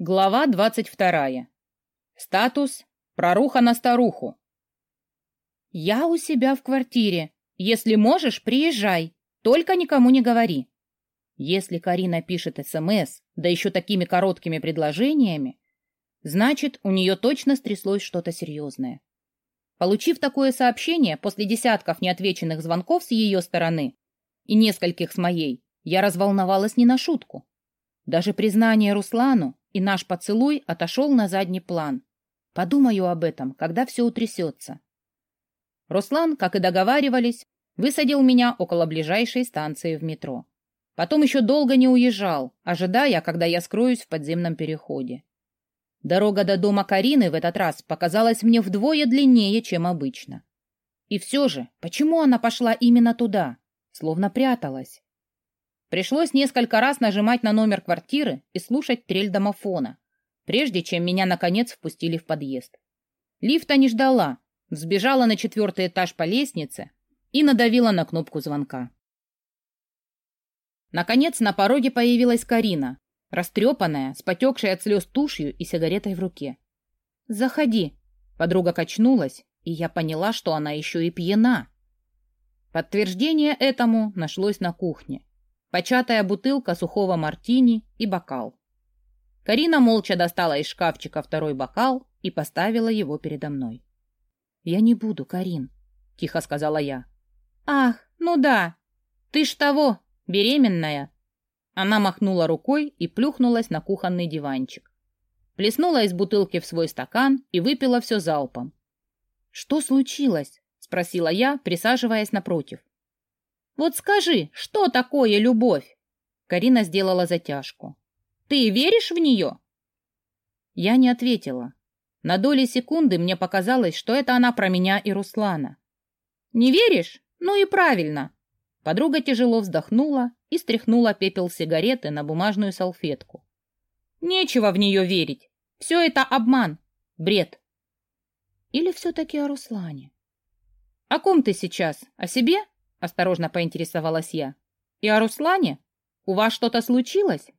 Глава двадцать вторая. Статус «Проруха на старуху». «Я у себя в квартире. Если можешь, приезжай. Только никому не говори». Если Карина пишет СМС, да еще такими короткими предложениями, значит, у нее точно стряслось что-то серьезное. Получив такое сообщение после десятков неотвеченных звонков с ее стороны и нескольких с моей, я разволновалась не на шутку. Даже признание Руслану и наш поцелуй отошел на задний план. Подумаю об этом, когда все утрясется. Руслан, как и договаривались, высадил меня около ближайшей станции в метро. Потом еще долго не уезжал, ожидая, когда я скроюсь в подземном переходе. Дорога до дома Карины в этот раз показалась мне вдвое длиннее, чем обычно. И все же, почему она пошла именно туда? Словно пряталась. Пришлось несколько раз нажимать на номер квартиры и слушать трель домофона, прежде чем меня, наконец, впустили в подъезд. Лифта не ждала, взбежала на четвертый этаж по лестнице и надавила на кнопку звонка. Наконец на пороге появилась Карина, растрепанная, с потекшей от слез тушью и сигаретой в руке. «Заходи!» Подруга качнулась, и я поняла, что она еще и пьяна. Подтверждение этому нашлось на кухне початая бутылка сухого мартини и бокал. Карина молча достала из шкафчика второй бокал и поставила его передо мной. «Я не буду, Карин», — тихо сказала я. «Ах, ну да, ты ж того, беременная». Она махнула рукой и плюхнулась на кухонный диванчик. Плеснула из бутылки в свой стакан и выпила все залпом. «Что случилось?» — спросила я, присаживаясь напротив. Вот скажи, что такое любовь? Карина сделала затяжку. Ты веришь в нее? Я не ответила. На доли секунды мне показалось, что это она про меня и Руслана. Не веришь? Ну и правильно. Подруга тяжело вздохнула и стряхнула пепел сигареты на бумажную салфетку. Нечего в нее верить. Все это обман, бред. Или все-таки о Руслане? О ком ты сейчас? О себе? — осторожно поинтересовалась я. «И о Руслане? У вас что-то случилось?»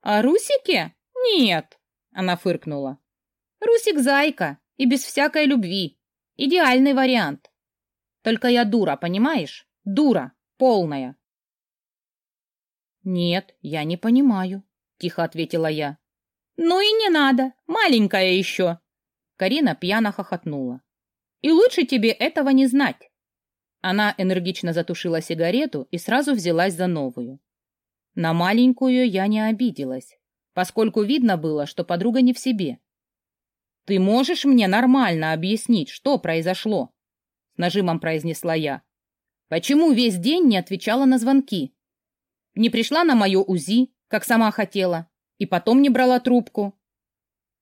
«О Русике? Нет!» — она фыркнула. «Русик зайка и без всякой любви. Идеальный вариант. Только я дура, понимаешь? Дура, полная». «Нет, я не понимаю», — тихо ответила я. «Ну и не надо, маленькая еще!» Карина пьяно хохотнула. «И лучше тебе этого не знать. Она энергично затушила сигарету и сразу взялась за новую. На маленькую я не обиделась, поскольку видно было, что подруга не в себе. «Ты можешь мне нормально объяснить, что произошло?» — с нажимом произнесла я. «Почему весь день не отвечала на звонки? Не пришла на мое УЗИ, как сама хотела, и потом не брала трубку?»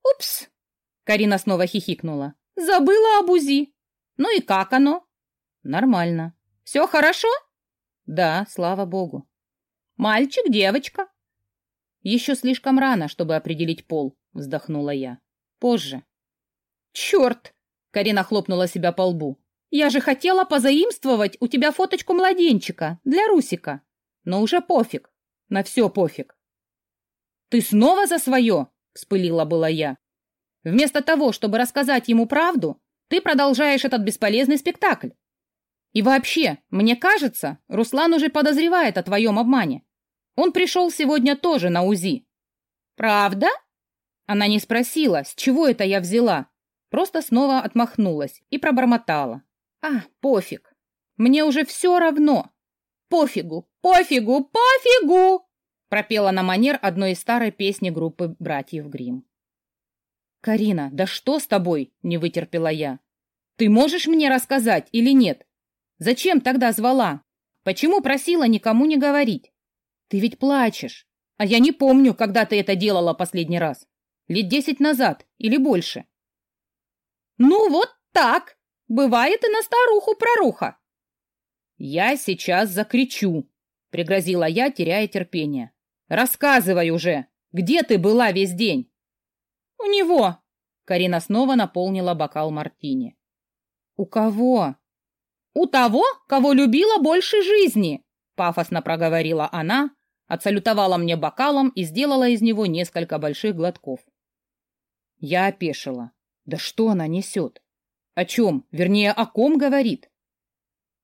«Упс!» — Карина снова хихикнула. «Забыла об УЗИ. Ну и как оно?» Нормально. Все хорошо? Да, слава богу. Мальчик, девочка? Еще слишком рано, чтобы определить пол, вздохнула я. Позже. Черт! Карина хлопнула себя по лбу. Я же хотела позаимствовать у тебя фоточку младенчика для Русика. Но уже пофиг. На все пофиг. Ты снова за свое? Вспылила была я. Вместо того, чтобы рассказать ему правду, ты продолжаешь этот бесполезный спектакль. И вообще, мне кажется, Руслан уже подозревает о твоем обмане. Он пришел сегодня тоже на УЗИ. Правда? Она не спросила, с чего это я взяла. Просто снова отмахнулась и пробормотала. А, пофиг. Мне уже все равно. Пофигу, пофигу, пофигу! Пропела на манер одной из старой песни группы «Братьев Грим. «Карина, да что с тобой?» — не вытерпела я. «Ты можешь мне рассказать или нет? Зачем тогда звала? Почему просила никому не говорить? Ты ведь плачешь. А я не помню, когда ты это делала последний раз. Лет десять назад или больше. Ну вот так. Бывает и на старуху проруха. Я сейчас закричу, пригрозила я, теряя терпение. Рассказывай уже, где ты была весь день? У него. Карина снова наполнила бокал мартини. У кого? «У того, кого любила больше жизни», — пафосно проговорила она, отсалютовала мне бокалом и сделала из него несколько больших глотков. Я опешила. Да что она несет? О чем, вернее, о ком говорит?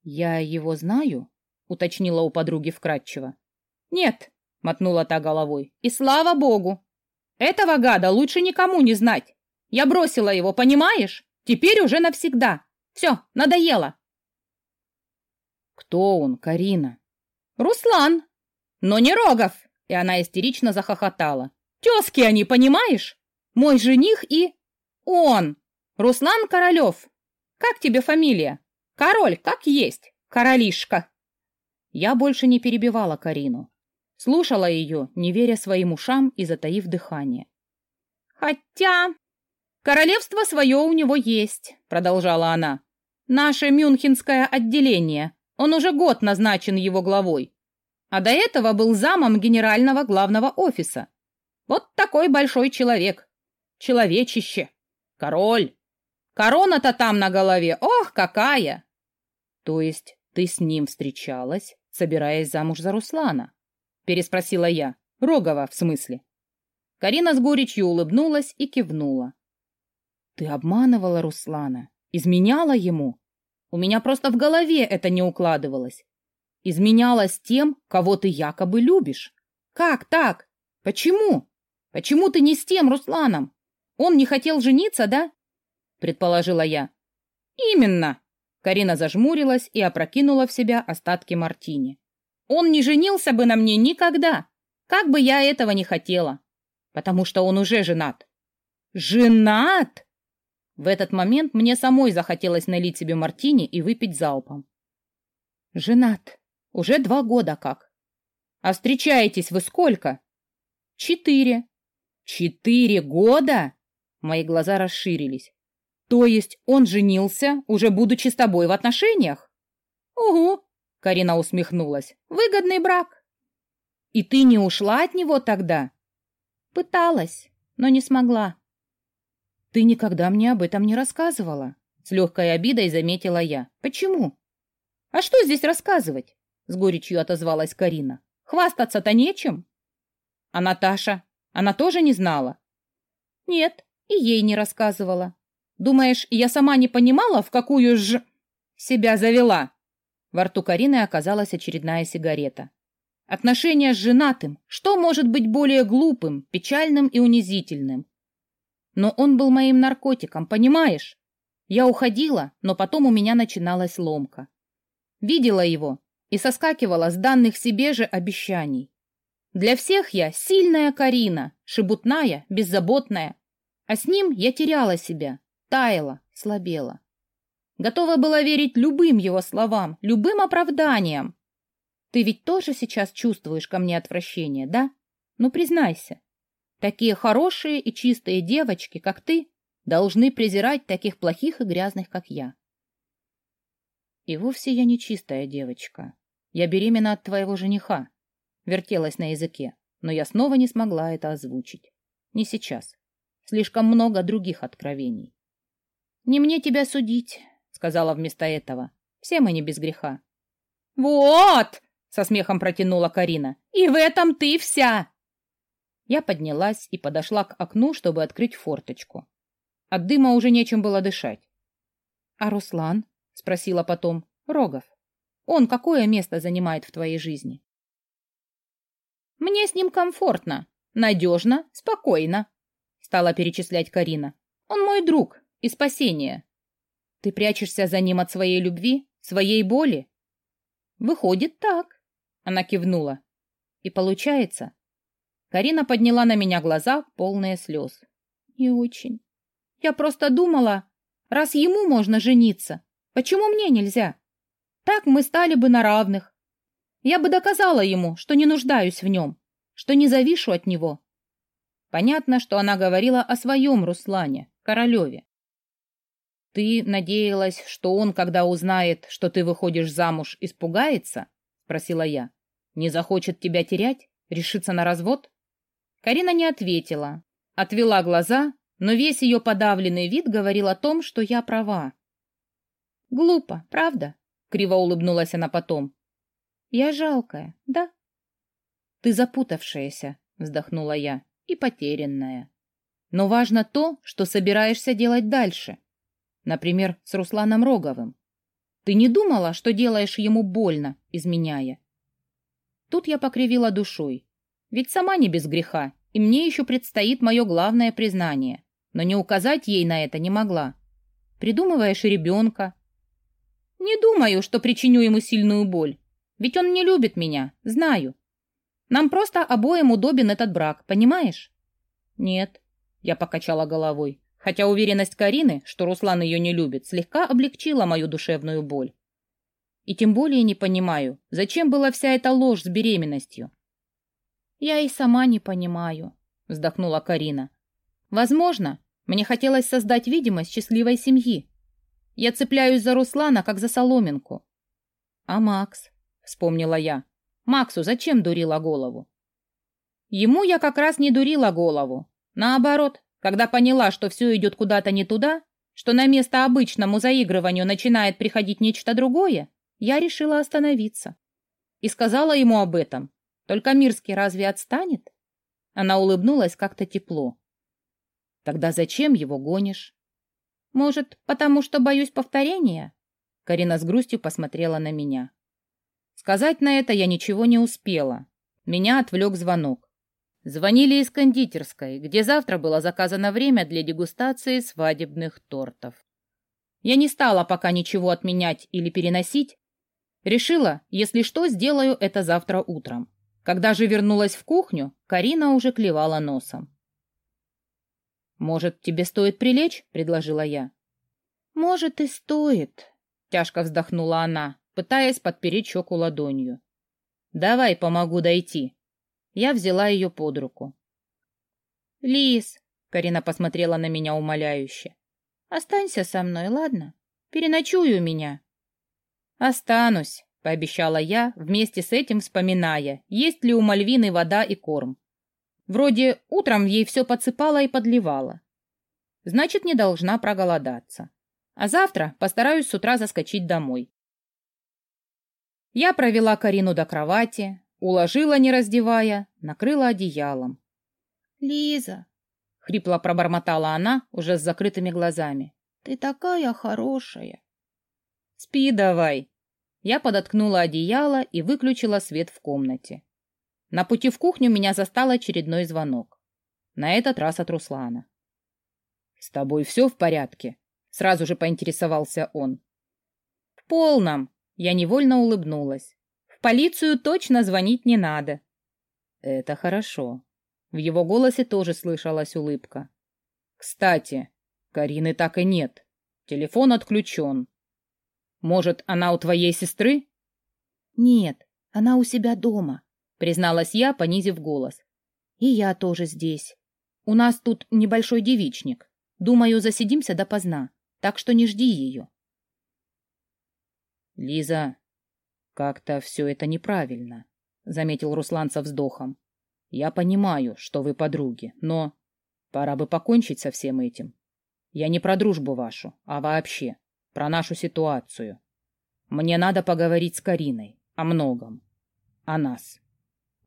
Я его знаю, уточнила у подруги вкратчиво. Нет, мотнула та головой. И слава богу. Этого гада лучше никому не знать. Я бросила его, понимаешь? Теперь уже навсегда. Все, надоело. Кто он, Карина? Руслан. Но не Рогов. И она истерично захохотала. Тезки они, понимаешь? Мой жених и... Он. Руслан Королев. Как тебе фамилия? Король, как есть. Королишка. Я больше не перебивала Карину. Слушала ее, не веря своим ушам и затаив дыхание. Хотя... Королевство свое у него есть, продолжала она. Наше мюнхенское отделение. Он уже год назначен его главой. А до этого был замом генерального главного офиса. Вот такой большой человек. Человечище. Король. Корона-то там на голове. Ох, какая! То есть ты с ним встречалась, собираясь замуж за Руслана? Переспросила я. Рогова, в смысле. Карина с горечью улыбнулась и кивнула. Ты обманывала Руслана, изменяла ему. У меня просто в голове это не укладывалось. Изменяла с тем, кого ты якобы любишь. Как так? Почему? Почему ты не с тем Русланом? Он не хотел жениться, да? Предположила я. Именно. Карина зажмурилась и опрокинула в себя остатки мартини. Он не женился бы на мне никогда, как бы я этого не хотела, потому что он уже женат. Женат? В этот момент мне самой захотелось налить себе мартини и выпить залпом. Женат. Уже два года как. А встречаетесь вы сколько? Четыре. Четыре года? Мои глаза расширились. То есть он женился, уже будучи с тобой в отношениях? Угу, Карина усмехнулась. Выгодный брак. И ты не ушла от него тогда? Пыталась, но не смогла. Ты никогда мне об этом не рассказывала. С легкой обидой заметила я. Почему? А что здесь рассказывать? С горечью отозвалась Карина. Хвастаться-то нечем. А Наташа? Она тоже не знала? Нет, и ей не рассказывала. Думаешь, я сама не понимала, в какую ж... себя завела?» Во рту Карины оказалась очередная сигарета. «Отношения с женатым. Что может быть более глупым, печальным и унизительным? Но он был моим наркотиком, понимаешь? Я уходила, но потом у меня начиналась ломка. Видела его и соскакивала с данных себе же обещаний. Для всех я сильная Карина, шебутная, беззаботная. А с ним я теряла себя, таяла, слабела. Готова была верить любым его словам, любым оправданиям. Ты ведь тоже сейчас чувствуешь ко мне отвращение, да? Ну, признайся. Такие хорошие и чистые девочки, как ты, должны презирать таких плохих и грязных, как я. И вовсе я не чистая девочка. Я беременна от твоего жениха. Вертелась на языке, но я снова не смогла это озвучить. Не сейчас. Слишком много других откровений. «Не мне тебя судить», — сказала вместо этого. «Все мы не без греха». «Вот!» — со смехом протянула Карина. «И в этом ты вся!» Я поднялась и подошла к окну, чтобы открыть форточку. От дыма уже нечем было дышать. «А Руслан?» — спросила потом. «Рогов. Он какое место занимает в твоей жизни?» «Мне с ним комфортно, надежно, спокойно», — стала перечислять Карина. «Он мой друг, и спасения. Ты прячешься за ним от своей любви, своей боли? Выходит так. Она кивнула. И получается. Карина подняла на меня глаза, полные слез. Не очень. Я просто думала, раз ему можно жениться, почему мне нельзя? Так мы стали бы на равных. Я бы доказала ему, что не нуждаюсь в нем, что не завишу от него. Понятно, что она говорила о своем Руслане, Королеве. «Ты надеялась, что он, когда узнает, что ты выходишь замуж, испугается?» — спросила я. «Не захочет тебя терять? Решится на развод?» Карина не ответила, отвела глаза, но весь ее подавленный вид говорил о том, что я права. «Глупо, правда?» — криво улыбнулась она потом. «Я жалкая, да?» Ты запутавшаяся, вздохнула я, и потерянная. Но важно то, что собираешься делать дальше. Например, с Русланом Роговым. Ты не думала, что делаешь ему больно, изменяя? Тут я покривила душой. Ведь сама не без греха, и мне еще предстоит мое главное признание. Но не указать ей на это не могла. Придумываешь ребенка. Не думаю, что причиню ему сильную боль. Ведь он не любит меня, знаю. Нам просто обоим удобен этот брак, понимаешь? Нет, я покачала головой, хотя уверенность Карины, что Руслан ее не любит, слегка облегчила мою душевную боль. И тем более не понимаю, зачем была вся эта ложь с беременностью. Я и сама не понимаю, вздохнула Карина. Возможно, мне хотелось создать видимость счастливой семьи. Я цепляюсь за Руслана, как за соломинку. А Макс, вспомнила я. Максу зачем дурила голову? Ему я как раз не дурила голову. Наоборот, когда поняла, что все идет куда-то не туда, что на место обычному заигрыванию начинает приходить нечто другое, я решила остановиться. И сказала ему об этом. Только Мирский разве отстанет? Она улыбнулась как-то тепло. Тогда зачем его гонишь? Может, потому что боюсь повторения? Карина с грустью посмотрела на меня. Сказать на это я ничего не успела. Меня отвлек звонок. Звонили из кондитерской, где завтра было заказано время для дегустации свадебных тортов. Я не стала пока ничего отменять или переносить, Решила, если что, сделаю это завтра утром. Когда же вернулась в кухню, Карина уже клевала носом. «Может, тебе стоит прилечь?» — предложила я. «Может, и стоит», — тяжко вздохнула она, пытаясь подпереть щеку ладонью. «Давай помогу дойти». Я взяла ее под руку. «Лис», — Карина посмотрела на меня умоляюще, — «останься со мной, ладно? Переночуй у меня». «Останусь», — пообещала я, вместе с этим вспоминая, есть ли у Мальвины вода и корм. Вроде утром ей все подсыпала и подливала. Значит, не должна проголодаться. А завтра постараюсь с утра заскочить домой. Я провела Карину до кровати, уложила, не раздевая, накрыла одеялом. «Лиза!» — хрипло пробормотала она, уже с закрытыми глазами. «Ты такая хорошая!» «Спи давай!» Я подоткнула одеяло и выключила свет в комнате. На пути в кухню меня застал очередной звонок. На этот раз от Руслана. «С тобой все в порядке?» — сразу же поинтересовался он. «В полном!» — я невольно улыбнулась. «В полицию точно звонить не надо». «Это хорошо». В его голосе тоже слышалась улыбка. «Кстати, Карины так и нет. Телефон отключен. Может, она у твоей сестры? Нет, она у себя дома, призналась я, понизив голос. И я тоже здесь. У нас тут небольшой девичник. Думаю, засидимся допоздна, так что не жди ее. Лиза, как-то все это неправильно, заметил Руслан со вздохом. Я понимаю, что вы подруги, но пора бы покончить со всем этим. Я не про дружбу вашу, а вообще про нашу ситуацию. Мне надо поговорить с Кариной о многом. О нас.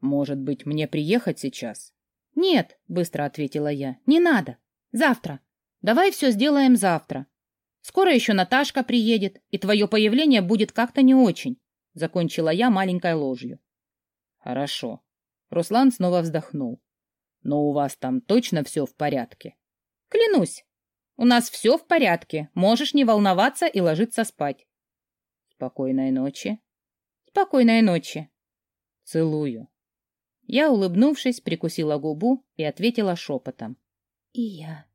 Может быть, мне приехать сейчас? Нет, быстро ответила я. Не надо. Завтра. Давай все сделаем завтра. Скоро еще Наташка приедет, и твое появление будет как-то не очень. Закончила я маленькой ложью. Хорошо. Руслан снова вздохнул. Но у вас там точно все в порядке? Клянусь, у нас все в порядке. Можешь не волноваться и ложиться спать. Спокойной ночи. Спокойной ночи. Целую. Я, улыбнувшись, прикусила губу и ответила шепотом. И я.